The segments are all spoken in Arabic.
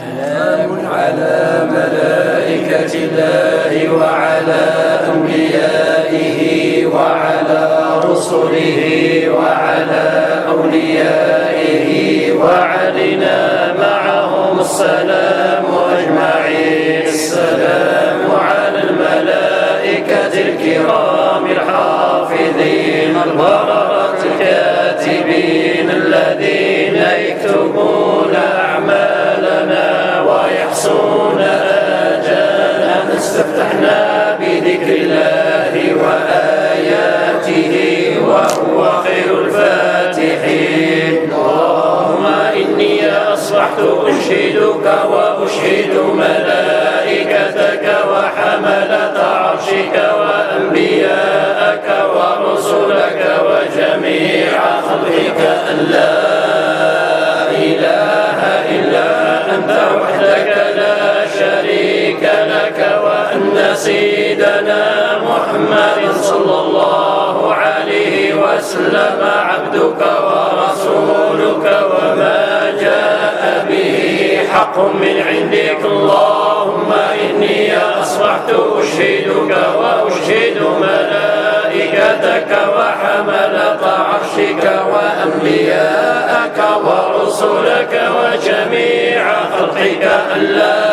سلام على ملائكة الله وعلى أنبيائه وعلى رسله وعلى أوليائه وعلينا معهم السلام أجمعين. السلام على الملائكة الكرام الحافظين البررة الكاتبين الذين يكتبون أعمالنا ويحصون آجالنا استفتحنا بذكر الله وآياته وهو خير الفاتحين. اللهم إني أصبحت أشهدك وأشهد ملائكتك وحملة عرشك وأنبياءك ورسلك وجميع خلقك أن لا إله أنت وحدك لا شريك لك وأن سيدنا محمد صلى الله عليه وسلم عبدك ورسولك وما جاء به حق من عندك. اللهم إني أصبحت أشهدك وأشهد ملائكتك وحملة عرشك وأنبياءك ورسلك وجميع خلقك أن لا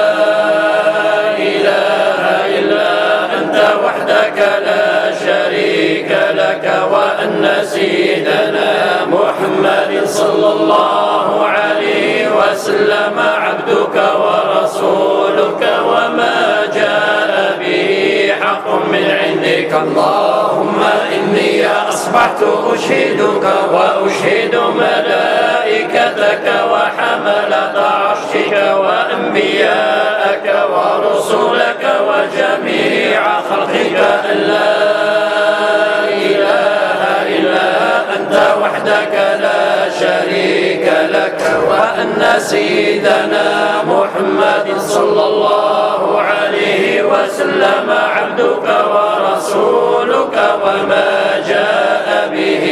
إله إلا أنت وحدك لا شريك لك وأن سيدنا محمد صلى الله عليه وسلم عبدك ورسولك وما به حق من عندك. اللهم إني أصبحت أشهدك وأشهد ملائكتك وحملة عرشك وأنبياءك ورسلك وجميع خلقك. أن لا إله إلا أنت وحدك. لا شريك لك وأن سيدنا محمد صلى الله عليه وسلم عبدك ورسولك وما جاء به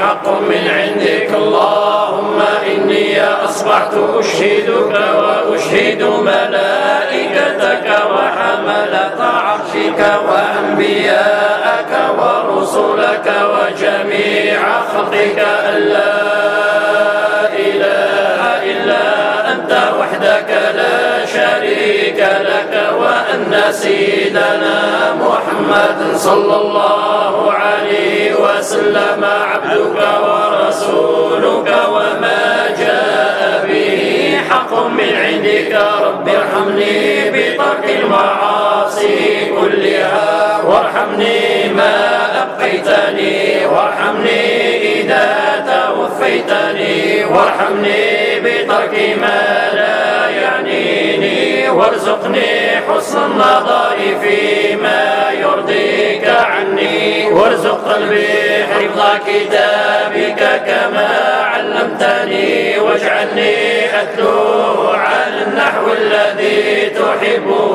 حق من عندك. اللهم إني أصبحت أشهدك وأشهد ملائكتك وحملة عرشك وأنبياءك ورسلك وجميع خلقك أن لا إله إلا أنت وحدك لا شريك لك وأن سيدنا محمد صلى الله عليه وسلم عبدك ورسولك وما حق من عندك رب ارحمني بترك المعاصي كلها. وارحمني ما أبقيتني. وارحمني إذا توفيتني. وارحمني بترك ما لا يعنيني وارزقني حسن النظر فيما يرضيك عني. وارزق قلبي حفظ كتابك كما علمتني واجعلني أتلوه على النحو الذي تحبه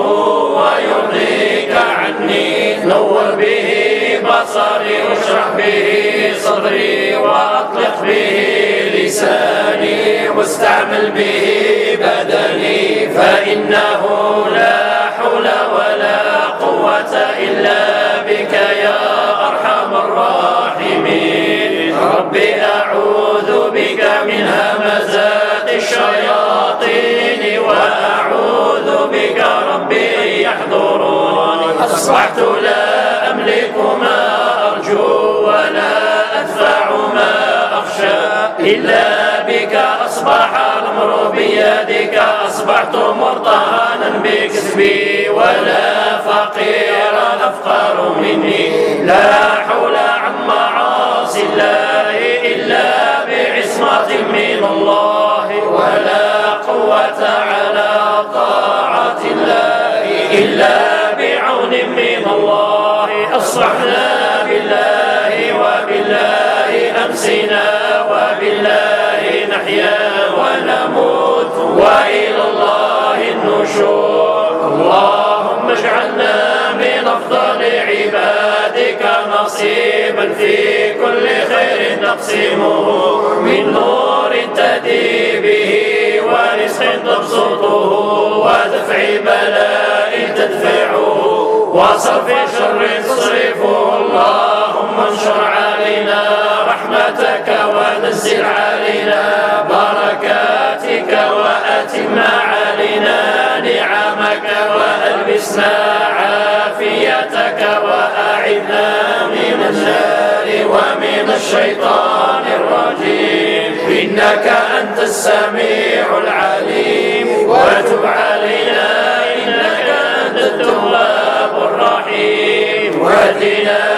ويرضيك عني. نور به بصري واشرح به صدري وأطلق به لساني واستعمل به بدني. فإنه لا حول ولا قوة إلا بك يا أرحم الراحمين. ربي أعوذ بك من همزات الشياطين. إلا بك أصبح الأمر بيدك أصبحت مرتهنا بكسبي ولا فقيرا أفقر مني. لا حول عن معاصي الله إلا بعصمة من الله ولا قوة على طاعة الله إلا بعون من الله. أصلحنا بالله وبالله أمسنا وبالله نحيا ونموت وإلى الله النشور. اللهم اجعلنا من أفضل عبادك نصيبا في كل خير نقسمه. من نور تدي به ورزق تبسطه ودفع بلاء تدفعه وصرف شر تصرفه. اللهم انشر علينا رحمتك ونزل علينا بركاتك وأتم علينا نعمك وألبسنا عافيتك وأعذنا من النار ومن الشيطان الرجيم. إنك أنت السميع العليم. وتب علينا إنك أنت التواب الرحيم. واهدنا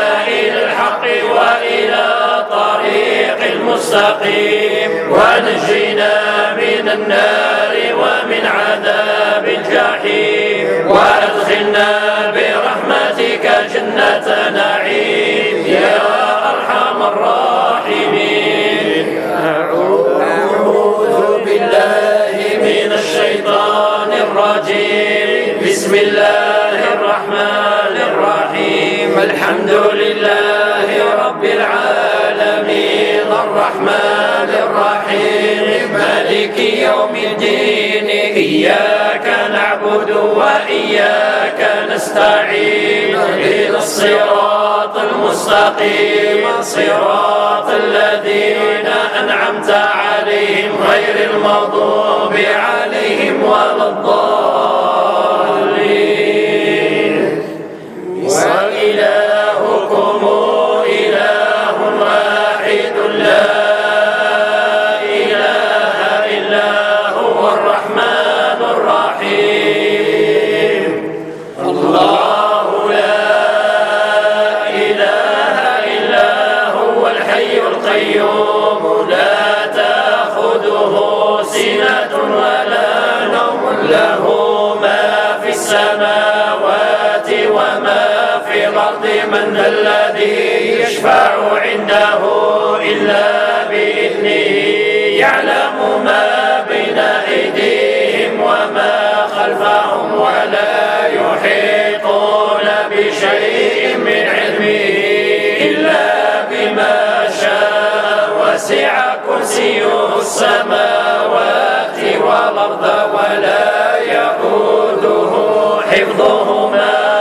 المستقيم ونجينا من النار ومن عذاب الجحيم وأدخلنا برحمتك جنة نعيم يا أرحم الراحمين. أعوذ بالله من الشيطان الرجيم. بسم الله الرحمن الرحيم. الحمد لله رب العالمين. الرحمن الرحيم. مالك يوم الدين. إياك نعبد وإياك نستعين. إلى الصراط المستقيم. صراط الذين أنعمت عليهم غير المغضوب عليهم ولا الضالين. وإلهكم من ذا الذي يشفع عنده إلا بإذنه. يعلم ما بين أيديهم وما خلفهم ولا يحيطون بشيء من علمه. إلا بما شاء وسع كرسيه السماوات والأرض ولا يئوده حفظهما.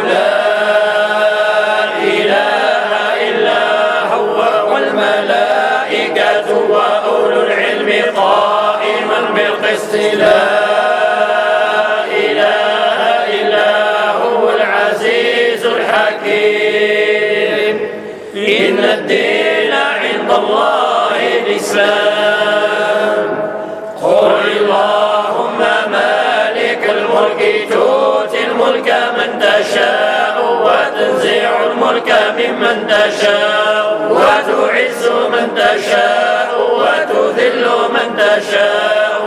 لا إله إلا هو العزيز الحكيم. إن الدين عند الله الإسلام. قل اللهم مالك الملك تؤتي الملك من تشاء وتنزع الملك ممن تشاء وتعز من تشاء وتذل من تشاء.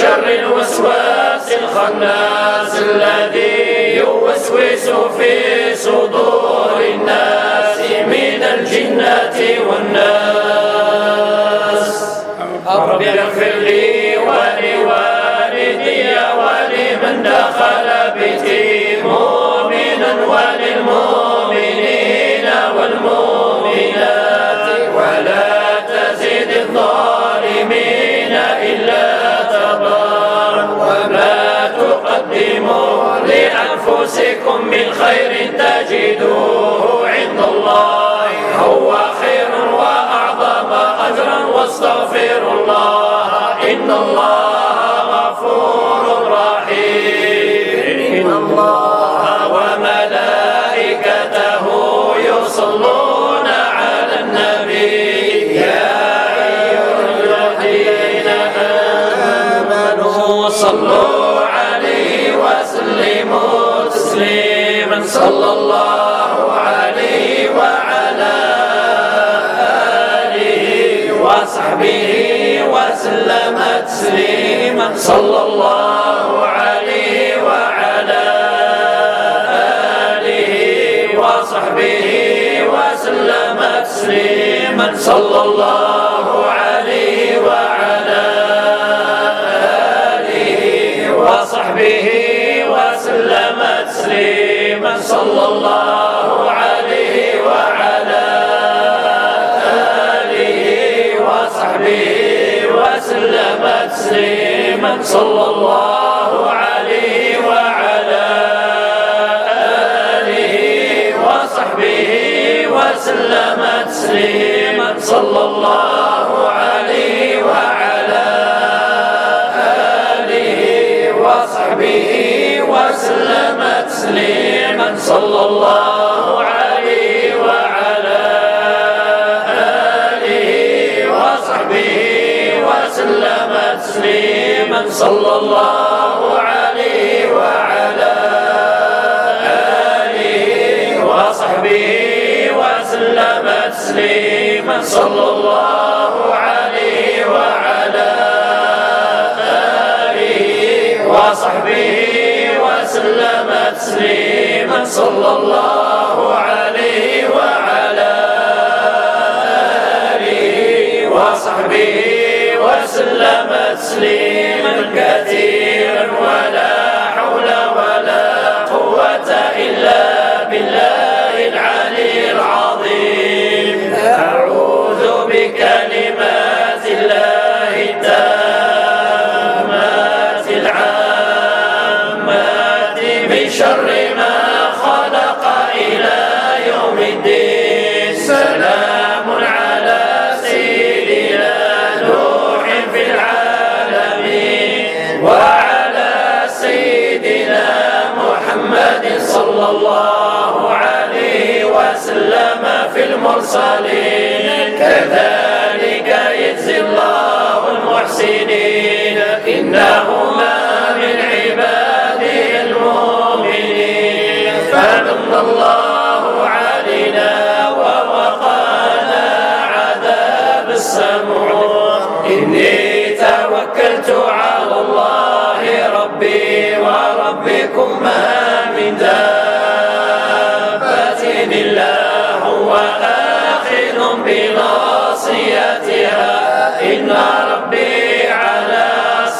شر الوسواس الخناس الذي يوسوس في صدور الناس من الجنة والناس. رب اغفر لي ولوالدي ولمن دخل بيتي مؤمنا وللمؤمنين والمؤمنات. ولا تقدموا لأنفسكم من خير تجدوه عند الله. هو خير وأعظم أجرا واستغفر الله. إن الله غفور رحيم. إن الله وملائكته يصلون على النبي. يا أيها الذين آمنوا صلوا صلى الله عليه وعلى آله وصحبه وسلم تسليما. صلى الله عليه وعلى آله وصحبه وسلم تسليما. صلى الله عليه وعلى آله وصحبه وسلم تسليما صلى الله عليه وعلى آله وصحبه وسلم تسليما صلى الله عليه وعلى آله وصحبه وسلم تسليما صلى الله عليه وعلى آله وصحبه وسلم تسليما صلى الله عليه وعلى آله وصحبه وسلم تسليما صلى الله عليه وعلى آله وصحبه وسلم تسليما صلى الله عليه وعلى تسليما صلى الله عليه وعلى آله وصحبه وسلم تسليما كثيرا ولا حول ولا قوة إلا بالله العلي العظيم. أعوذ بكلمات صلى الله عليه وسلم في المرسلين. كذلك يجزي الله المحسنين. إنه ما من عباده المؤمنين. فمن الله علينا ووقانا عذاب السموم. إني توكلت على الله ربي وربكم ما من دابة إلا هو آخذ بناصيتها. إن ربي على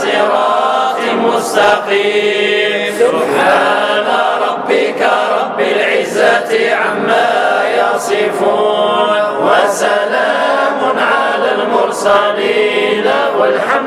صراط مستقيم. سبحان ربك رب العزة عما يصفون. وسلام على المرسلين والحمد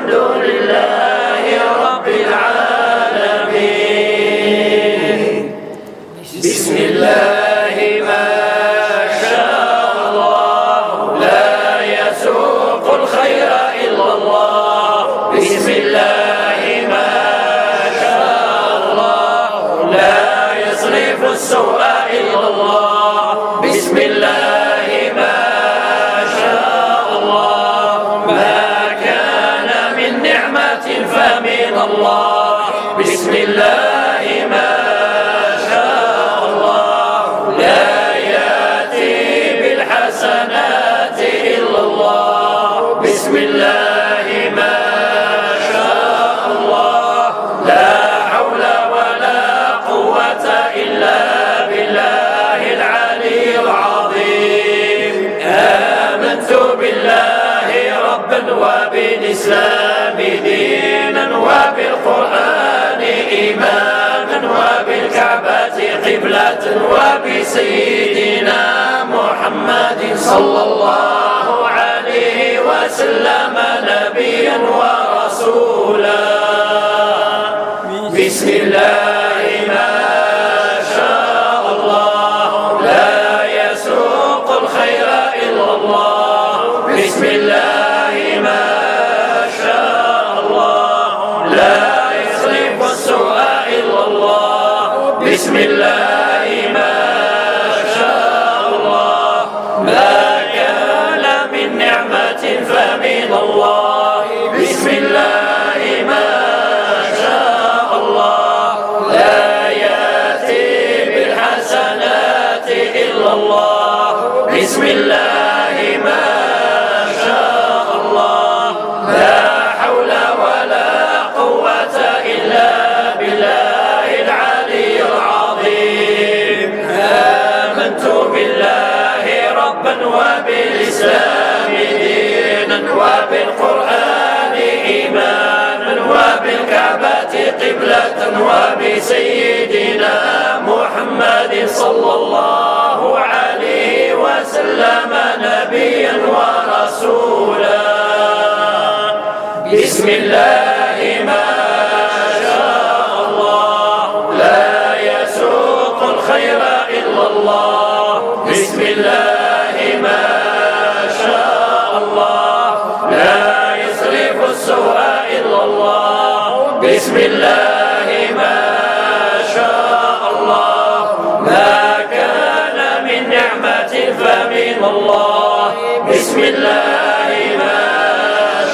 بسم الله. بالله ربا وبالإسلام دينا وبالقرآن إيمانا وبالكعبة قبلة وبسيدنا محمد صلى الله عليه وسلم نبيا ورسولا. بسم الله ما شاء الله. لا يسوق الخير إلا الله. الله ما شاء الله. لا يصرف السوء إلا الله. بسم الله ما شاء الله. ما كان من نعمة فمن الله. بسم الله ما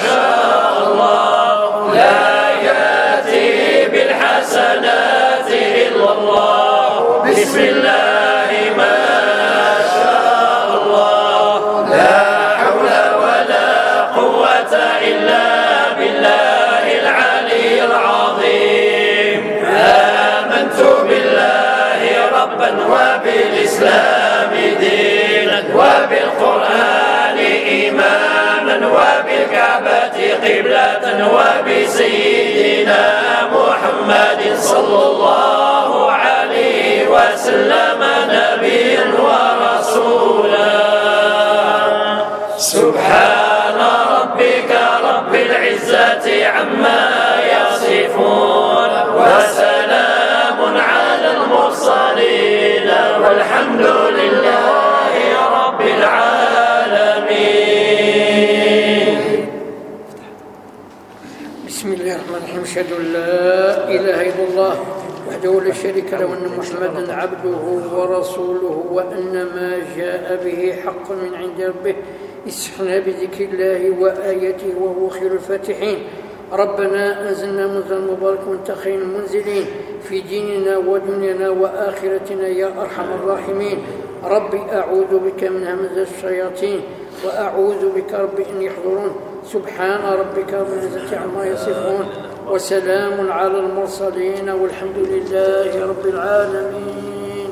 شاء الله. لا يأتي بالحسنات إلا الله. بسم الله آمنت بالله ربا وبالإسلام دينا وبالقرآن إيمانا وبالكعبة قبلة وبسيدنا محمد صلى الله عليه وسلم نبيا ورسولا. سبحان ربك رب العزة عما يصفون وسلام والحمد لله رب العالمين. بسم الله الرحمن الرحيم. أشهد أن لا إله إلا الله وحده لا شريك له وأن محمدا عبده ورسوله وأن ما جاء به حق من عند ربه اسحنا بذكر الله وآياته وهو خير الفاتحين. ربنا أنزلنا منزلا مبارك وانت خير المنزلين. في ديننا ودنيانا وآخرتنا يا أرحم الراحمين. ربي أعوذ بك من همزة الشياطين وأعوذ بك رب أن يحضرون. سبحان ربك رب العزة عما يصفون. وسلام على المرسلين والحمد لله رب العالمين.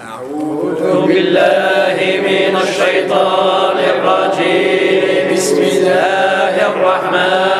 أعوذ بالله من الشيطان الرجيم. بسم الله الرحمن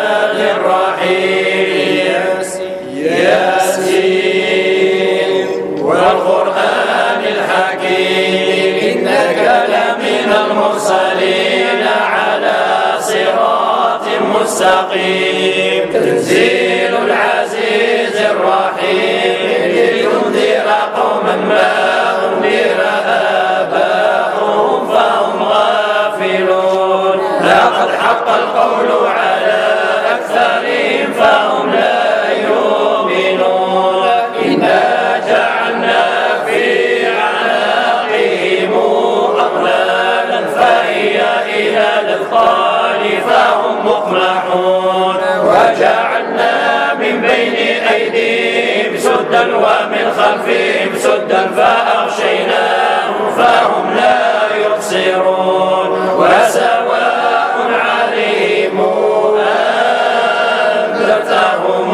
صراط مستقيم تنزيل العزيز الرحيم. لينذر قوما ما أنذر آباؤهم فهم غافلون. لقد حق القول خلفهم سدا فأغشيناهم فهم لا يبصرون وسواء عليهم أنذرتهم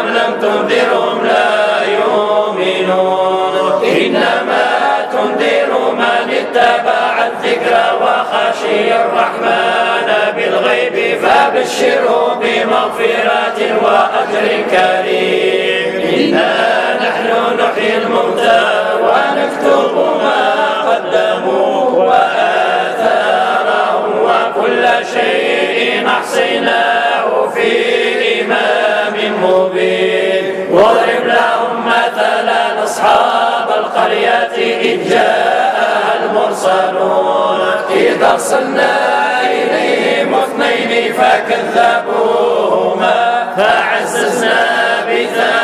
أم لم تنذرهم لا يؤمنون إنما تنذر من اتبع الذكر وخشي الرحمن بالغيب فبشره بمغفرة وأجر كريم. إنا نحن نحيي الموتى ونكتب ما قدموا وآثارهم وكل شيء أحصيناه في إمام مبين. واضرب لهم مثلا أصحاب القرية إذ جاءها المرسلون. إذ أرسلنا إليهم اثنين فكذبوهما فعززنا بثالث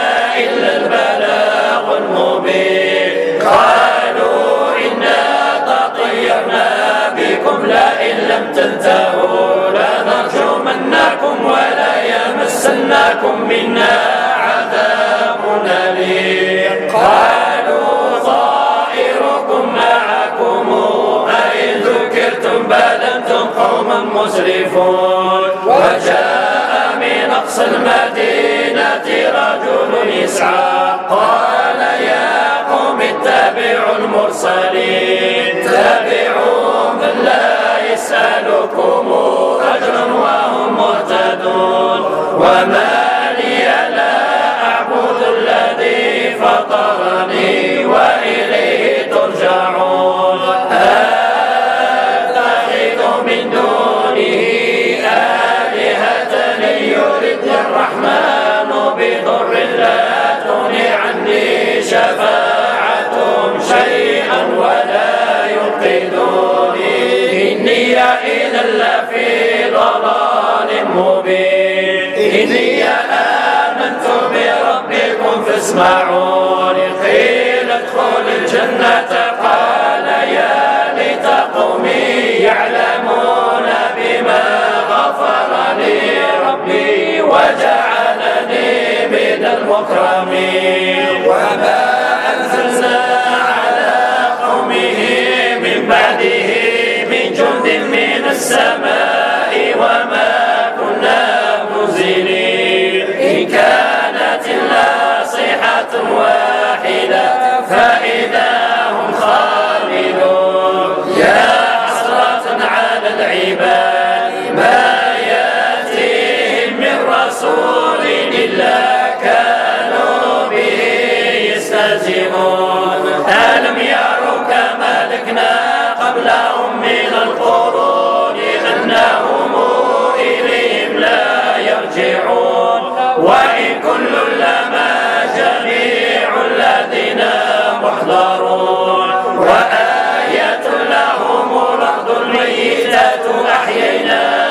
إلا البلاغ المبين قالوا إنا تطيرنا بكم لئن لم تنتهوا لنرجمنكم ولا يمسنكم منا عذاب أليم قالوا طائركم معكم أئن ذكرتم بل أنتم قوم مسرفون وجاء من أقصى المدينة يسعى قال يا قوم اتبعوا المرسلين. تبعوا من لا يسألكم أجرا شفاعتهم شيئا ولا ينقذوني إني إذا لفي ضلال مبين. إني آمنت بربكم فاسمعوني. قيل ادخل الجنة. قال يا ليت قومي يعلمون بما غفر لي ربي وجعل المكرمين وما أنزلنا على قومه من بعده من جند من السماء وما كنا منزلين إن كانت إلا صيحة واحدة فإذا هم خالدون يا حسرة على العباد إلا كانوا به يستهزئون ألم يروا كما لكنا قبلهم من القرون أنهم إليهم لا يرجعون. وإن كل لما جميع الذين محضرون. وآية لهم الأرض الميتة أحييناها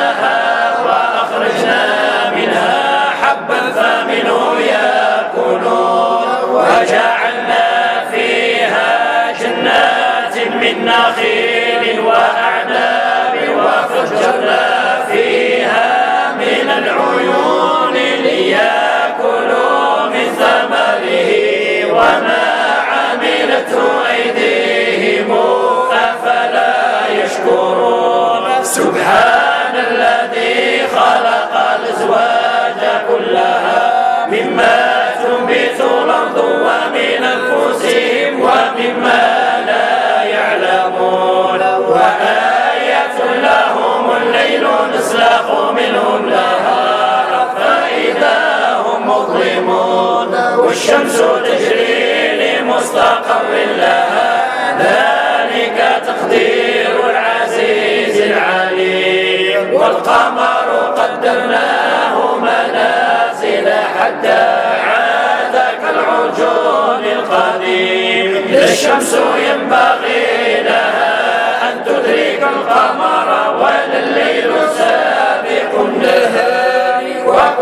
والشمس تجري لمستقر لها. ذلك تقدير العزيز العليم. والقمر قدرناه منازل حتى عاد كالعرجون القديم. الشمس ينبغي لها أن تدرك القمر ولا الليل سابق النهار.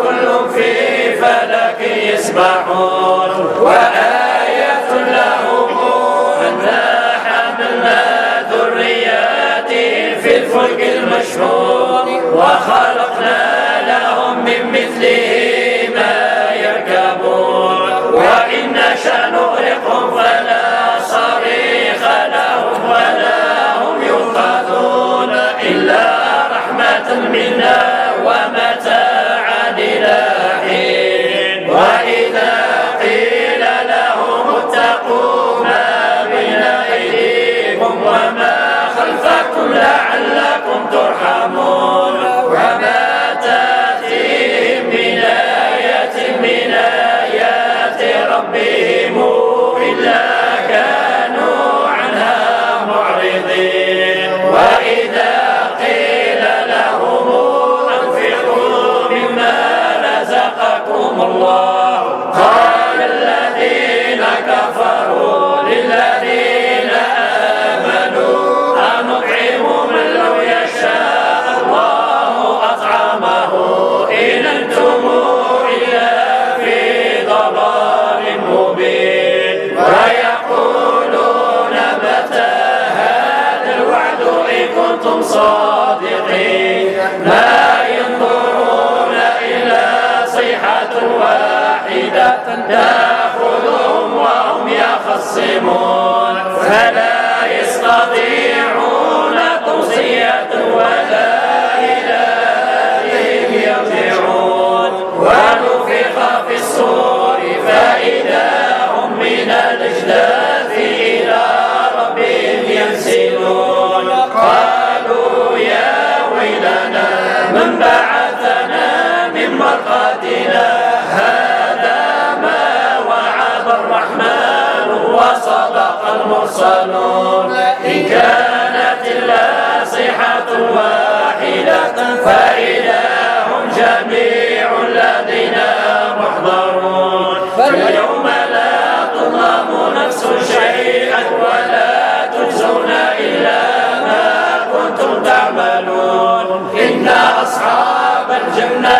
وكل في فلك يسبحون وآية لهم أنا حملنا ذرياتهم في الفلك المشحون وخلقنا لهم من مثله ما يركبون. وإن نشأ نغرقهم فلا صريخ لهم ولا هم إلا رحمة منا. وما خلفكم لعلكم ترحمون.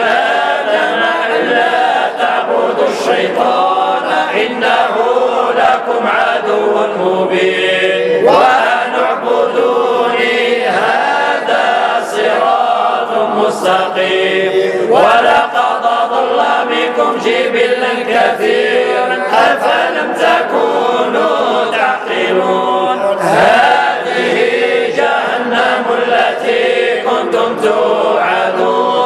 آدم ألا تعبدوا الشيطان إنه لكم عدو مبين وأن اعبدوني هذا صراط مستقيم ولقد ضل بكم جبلا كثيرا أفلم تكونوا تعقلون هذه جهنم التي كنتم توعدون.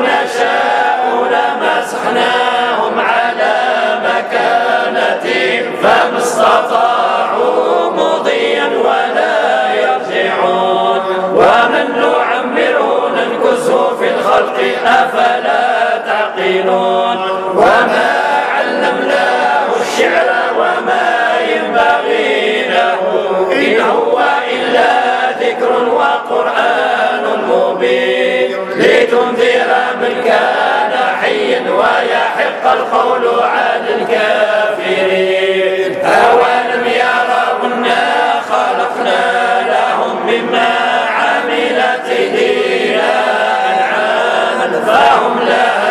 لمسحناهم على مكانتهم فما استطاعوا مضيا ولا يرجعون. ومن نعمره ننكسه في الخلق أفلا تعقلون. وما علمناه الشعر وما ينبغي له. إن هو إلا ذكر وقرآن مبين. لتنذر من كان حيا ويحق القول على الكافرين. أولم يروا أنا خلقنا لهم مما عملت أنعاما فهم لها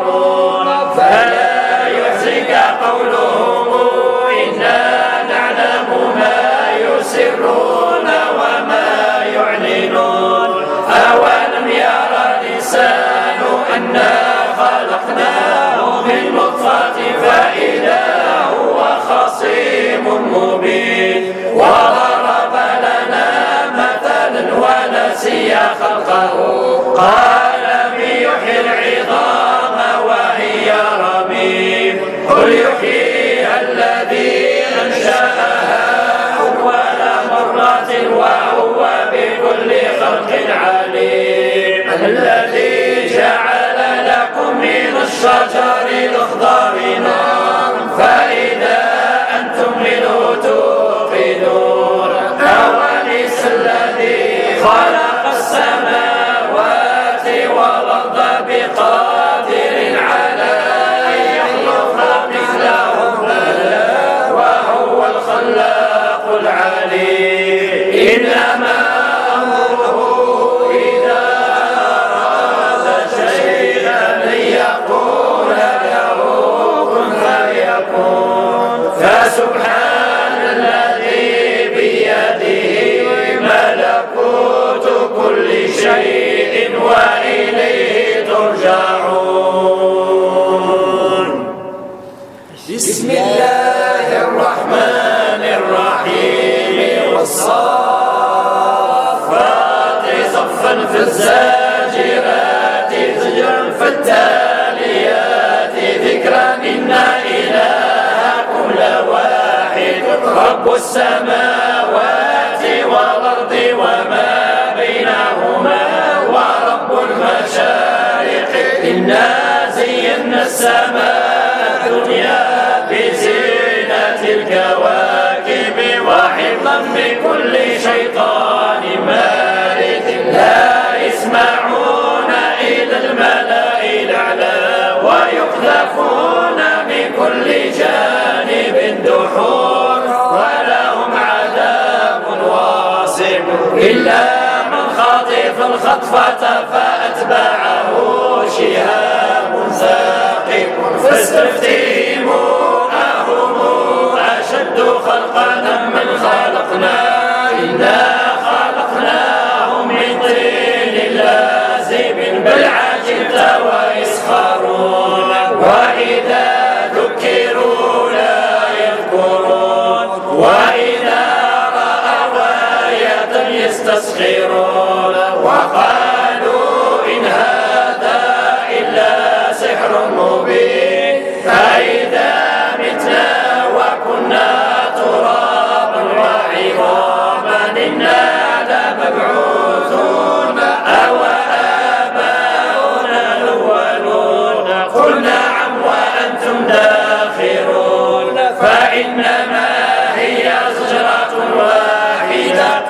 نطفة فإذا هو خصيم مبين وضرب لنا مثلا ونسي خلقه قال من يحيي العظام وهي رميم قل يحييها الذي أنشأها أول مرة وهو بكل خلق عليم من الشجر الأخضر نار فإذا أنتم منه توقدون أوليس الذي خلق السماوات والأرض بقادر على أن يخلق مثلهم. بلى وهو الخلاق العليم. إنما شيء وإليه ترجعون. بسم الله الرحمن الرحيم. والصافات صفا في الزاجرات زجرا فالتاليات ذكرا إن إلهكم لواحد رب السماوات إنا زينا السماء الدنيا بزينة الكواكب وحفظا من كل شيطان مارد. لا يسمعون إلى الملأ الأعلى ويقذفون من كل جانب دحور ولهم عذاب واصب. إلا من خطف الخطفة فأتبعه شهاب ثاقب تستفتهم أهم أشد خلقنا من خلقنا إنا خلقناهم من طين لازم بل عجبت ويسخرون وإذا ذكروا لا يذكرون وإذا رأوا آية يستسخرون وقالوا سحر مبين فإذا متنا وكنا ترابا وعظاما إنا لمبعوثون أو آباؤنا الأولون قل نعم وأنتم داخرون فإنما هي زجرة واحدة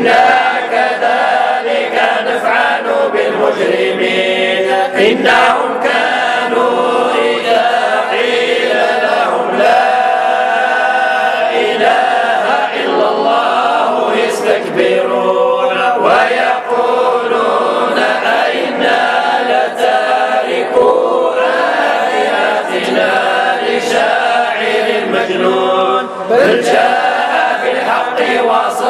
إنا كذلك نفعل بالمجرمين. إنهم كانوا إذا قيل لهم لا إله إلا الله يستكبرون ويقولون أئنا لتاركوا آلهتنا لشاعر مجنون. بل جاء بالحق وصدق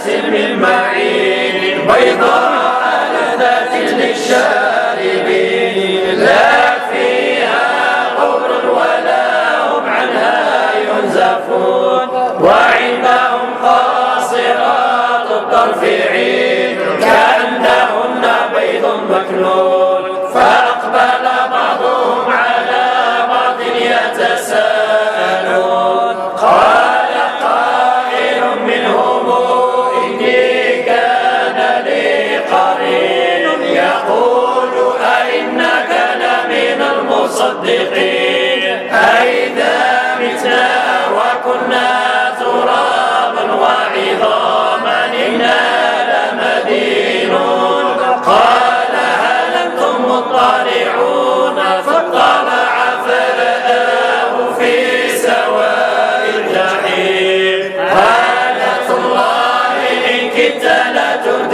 بكأس من معين بيضاء لذات للشاربين لا فيها غور ولا هم عنها ينزفون. وعندهم قاصرات الطرف عين كأنهن بيض مكنون. المصدقين أئذا متنا وكنا ترابا وعظاما إنا لمدينون. قال هل أنتم مطلعون؟ فاطلع فرآه في سواء الجحيم. قالت الله إن كدت لترديني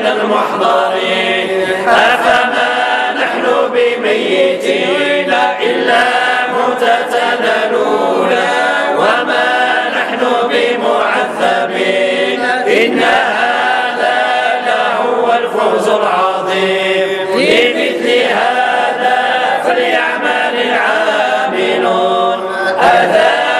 من المحضرين. أفما نحن بميتين إلا متتنلون وما نحن بمعذبين. إن هذا لهو الفوز العظيم. لمثل هذا فليعمل العاملون. أذلك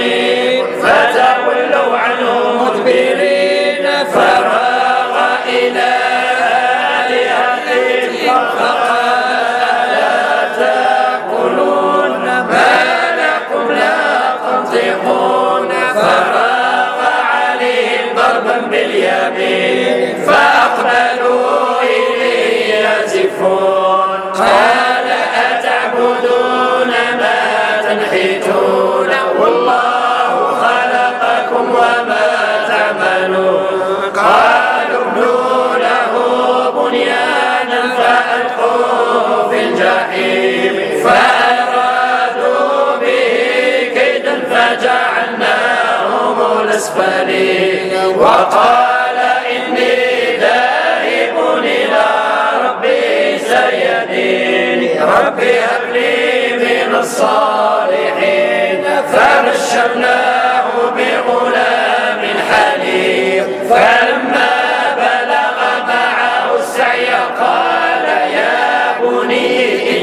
سقيم فتولوا عنه مدبرين فراغ إلى آلهتهم فقال لا تأكلون ما لكم لا تنطقون. فراغ عليهم ضربا باليمين فأقبلوا إليه يزفون. قال أتعبدون ما تنحتون؟ قالوا ابنوا له بنيانا في الجحيم فأرادوا به كيدا فجعلناهم الأسفلين وقال رب هب لي من الصالحين فبشرناه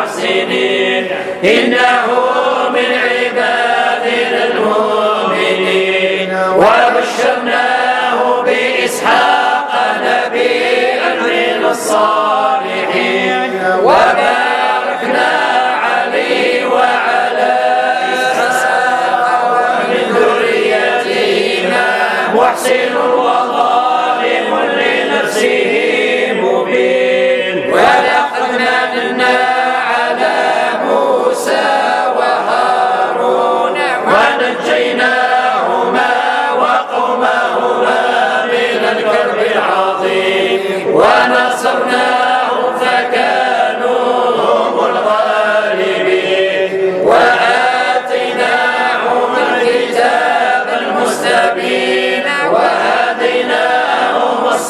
المحسنين إنه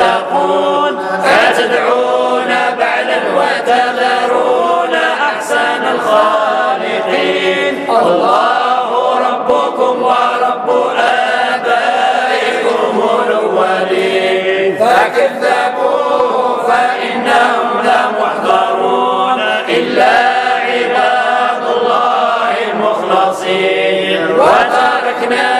تتقون أتدعون بعلا وتذرون أحسن الخالقين. الله ربكم ورب آبائكم الأولين. فكذبوه فإنهم لمحضرون إلا عباد الله المخلصين. وتركنا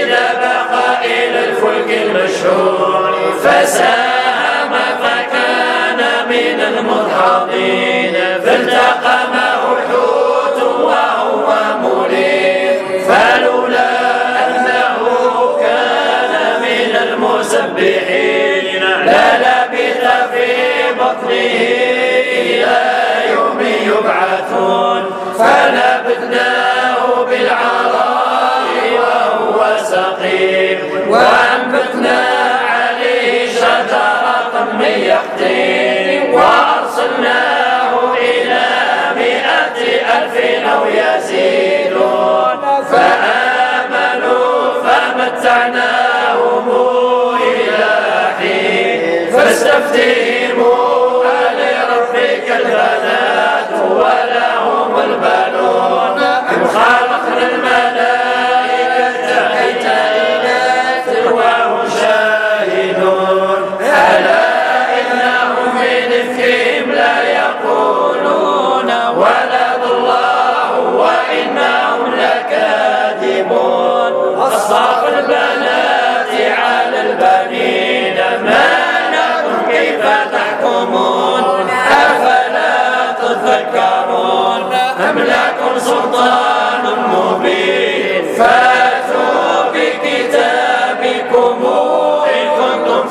الفلك المشهور. فساهم فكان من المدحضين فالتقمه الحوت وهو مليم فلولا أنه كان من المسبحين للبث في بطنه إلى يوم يبعثون. فنبذناه بالعراء وهو سقيم وأنبتنا عليه شجرة من يقطين. وأرسلناه إلى مئة ألف أو يزيدون. فآمنوا فمتعناهم إلى حين. فاستفتهموا ألربك البنات ولهم البنون. أم خلقنا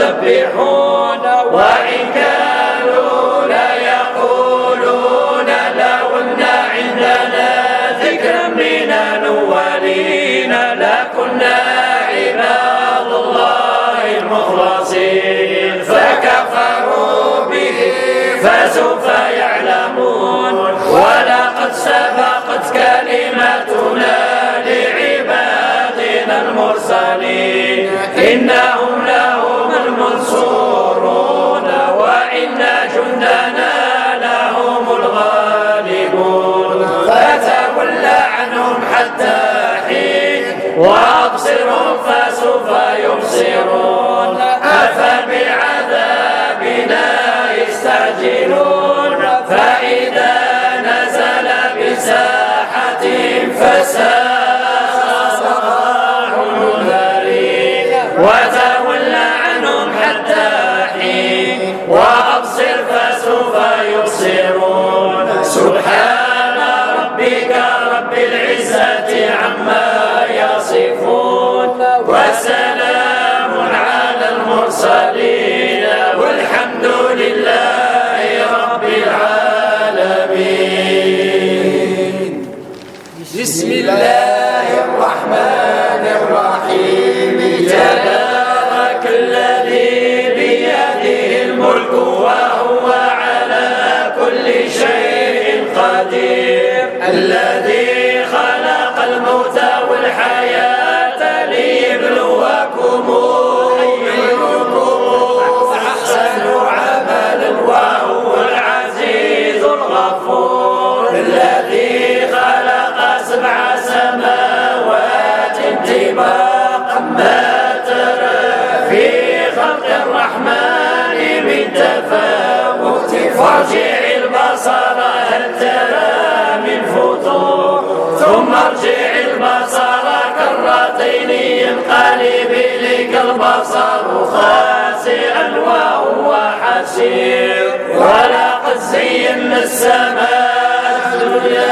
المسبحون وإن كانوا ليقولون لو عندنا ذكرا من الأولين لكنا عباد الله المخلصين. فكفروا به فسوف يعلمون جندنا لهم الغالبون. فتول عنهم حتى حين وأبصرهم فسوف يبصرون. أفبعذابنا يستعجلون؟ فإذا نزل بساحة فساح منذرين وتولى المرسلين والحمد لله رب العالمين. بسم الله الرحمن الرحيم. تبارك الذي بيده الملك وهو على كل شيء قدير. الذي خلق الموت والحياة ليبلوكم الغفور الذي خلق سبع سماوات طباقا ما ترى في خلق الرحمن من تفاوت. فارجع البصر هل ترى من فطور ثم ارجع البصر كرتين ينقلب إليك البصر خاسئا وهو حسير ولقد زينا السماء. الدنيا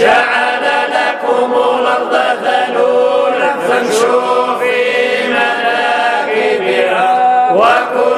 جعل لكم الأرض ذلولا فامشوا في مناكبها وكلوا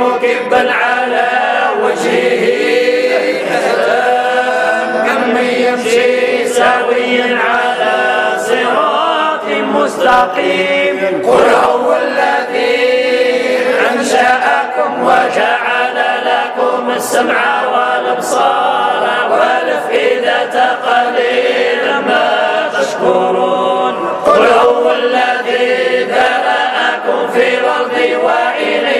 مكبا على وجهه. كم يمشي سويا على صراط مستقيم. قل هو الذي أنشأكم وجعل لكم السمع والأبصار والأفئدة قليلا ما تشكرون. قل هو الذي ذرأكم في الأرض وإليه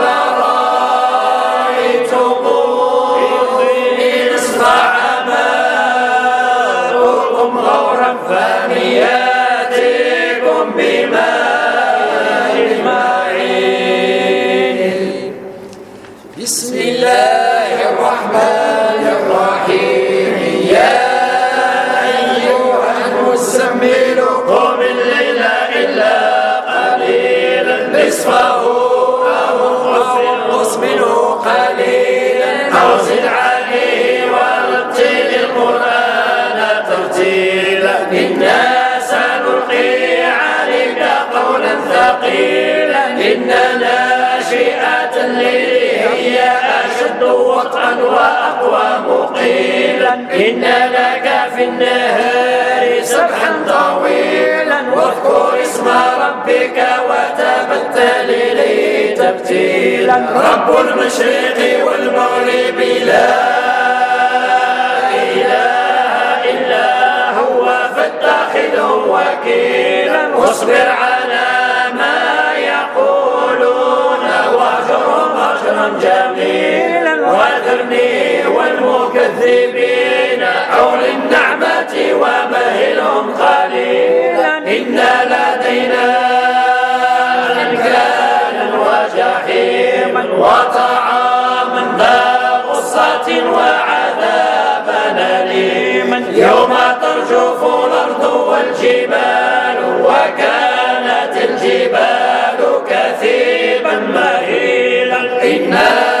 فمن يأتيكم بماء معين ثقيلا إن ناشئة الليل هي أشد وطئا وأقوى مقيلا. إن لك في النهار سبحا طويلا. واذكر اسم ربك وتبتل إليه تبتيلا. رب المشرق والمغرب لا إله إلا هو فاتخذه وكيلا. واصبر على والمكذبين أولي النعمة ومهلهم قليلا. إن لدينا أنكالا وجحيما وطعاما ذا غصة وعذابا أليما. يوم ترجف الأرض والجبال وكانت الجبال كثيبا مهيلا. إنا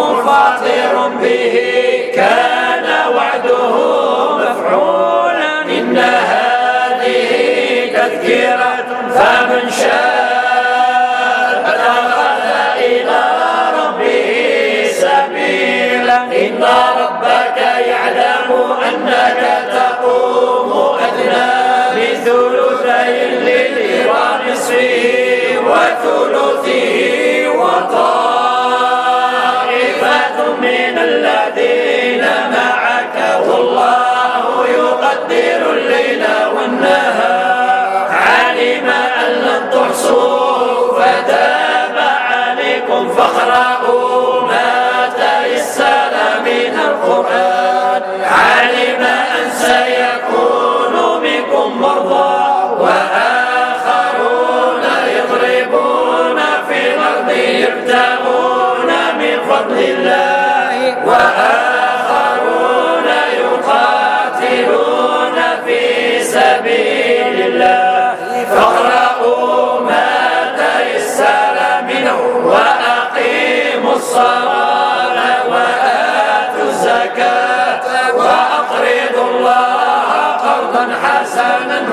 منفطر به. كان وعده مفعولا. إن هذه تذكرة فمن شاء إلى ربه سبيلا. إن ربك يعلم أنك تقوم أدنى الليل ونصفه وثلثه وطائفة من الذين معك والله يقدر الليل والنهار. علم أن لن تحصوا فتاب عليكم فاقرأوا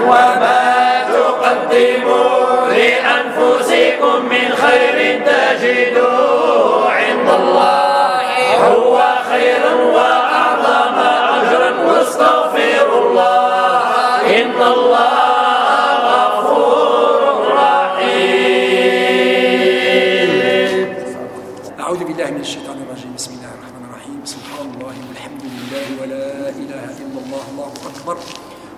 وما تقدموا لأنفسكم من خير تجدوه عند الله. هو خيرا وأعظم أجرا واستغفر الله. إن الله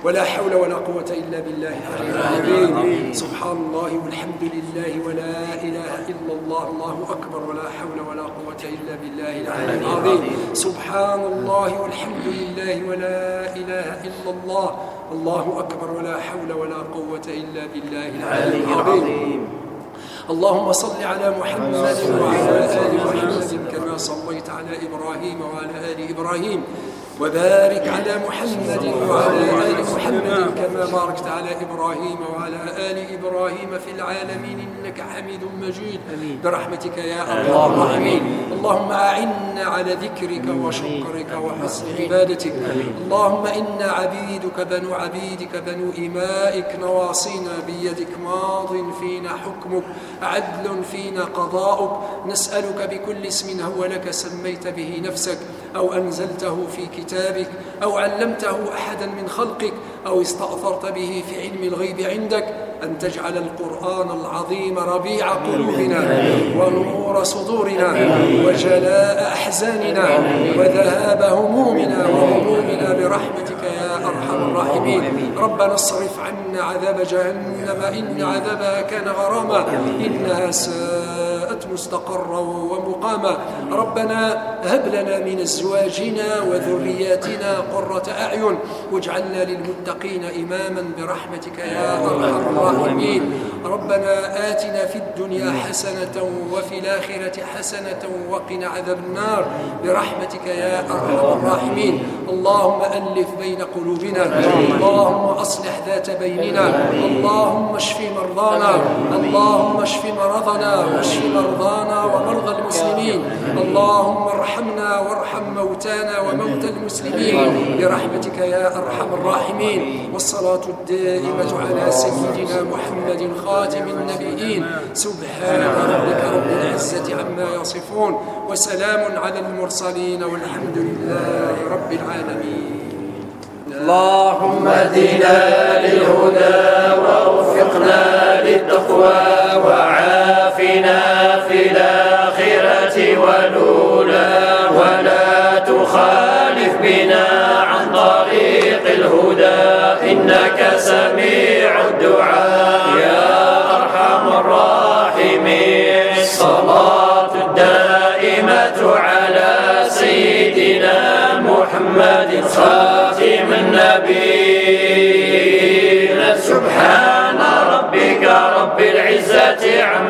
ولا حول ولا قوة إلا بالله العظيم. سبحان الله والحمد لله ولا إله إلا الله الله أكبر ولا حول ولا قوة إلا بالله العلي العظيم. سبحان الله والحمد لله ولا إله إلا الله الله أكبر ولا حول ولا قوة إلا بالله العلي العظيم. اللهم صل على محمد وعلى آل محمد كما صليت على إبراهيم وعلى آل إبراهيم. وبارك على محمد وعلى آل محمد كما باركت على إبراهيم وعلى آل إبراهيم في العالمين إنك حميد مجيد. برحمتك يا أرحم الراحمين. اللهم أعنا على ذكرك وشكرك وحسن عبادتك. اللهم إنا عبيدك بنو عبيدك بنو إمائك. نواصينا بيدك. ماض فينا حكمك. عدل فينا قضاؤك. نسألك بكل اسم هو لك سميت به نفسك. أو أنزلته في كتابك أو علمته أحدا من خلقك أو استأثرت به في علم الغيب عندك أن تجعل القرآن العظيم ربيع قلوبنا ونور صدورنا وجلاء أحزاننا وذهاب همومنا وهمومنا برحمتك يا أرحم الراحمين. ربنا اصرف عنا عذاب جهنم إن عذابها كان غراما إنها ساءت مستقرا ومقاما. ربنا هب لنا من أزواجنا وذرياتنا قرة أعين واجعلنا للمتقين إماما برحمتك يا أرحم الراحمين. ربنا آتنا في الدنيا حسنة وفي الآخرة حسنة وقنا عذاب النار. برحمتك يا أرحم الراحمين. اللهم ألف بين قلوبنا. اللهم أصلح ذات بيننا. اللهم اشف مرضانا. اللهم اشف مرضنا. واشف مرضانا. ومرضى المسلمين. اللهم ارحمنا وارحم موتانا وموتى المسلمين. برحمتك يا أرحم الراحمين. والصلاة الدائمة على سيدنا محمد خاتم النبيين. سبحان ربك رب العزة عما يصفون. وسلام على المرسلين والحمد لله رب العالمين. اللهم اهدنا للهدى ووفقنا للتقوى وعافنا بنا عن طريق الهدى. إنك سميع الدعاء. يا أرحم الراحمين. الصلاة الدائمة على سيدنا محمد خاتم النبيين. سبحان ربك رب العزة عما